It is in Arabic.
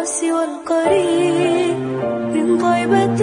العاصي والقريب من طيبه